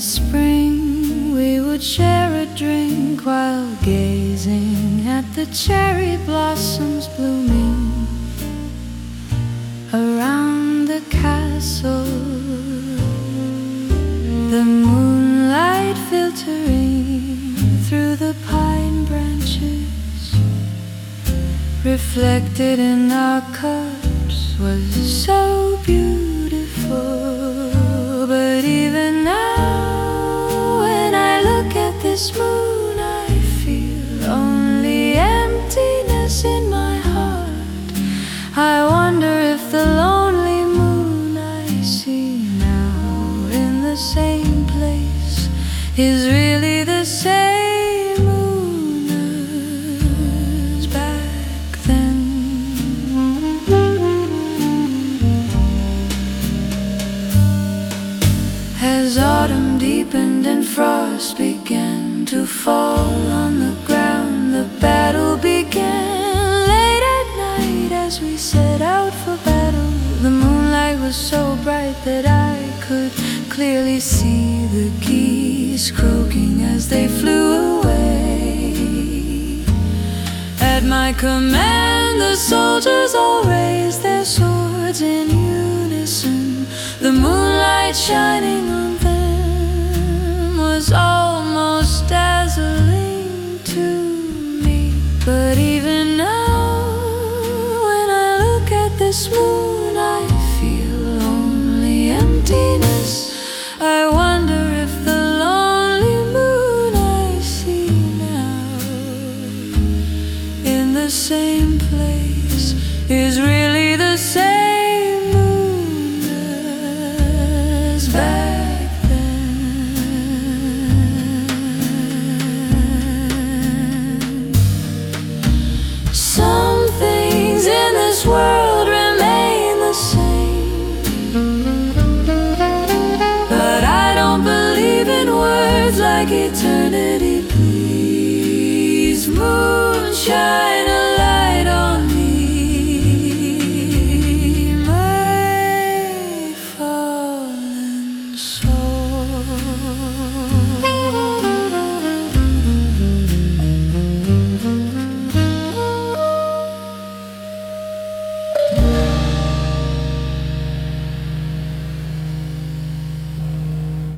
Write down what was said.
Spring, we would share a drink while gazing at the cherry blossoms blooming around the castle. The moonlight filtering through the pine branches, reflected in our cups, was so beautiful. But is really the same moon as back then. As autumn deepened and frost began to fall on the ground, the battle began. Late at night, as we set out for battle, the moonlight was so bright that I could clearly see croaking as they flew away. At my command, the soldiers all raised their swords in unison. The moonlight shining on the same place is really the same moon as back then. Some things in this world remain the same. But I don't believe in words like eternity. so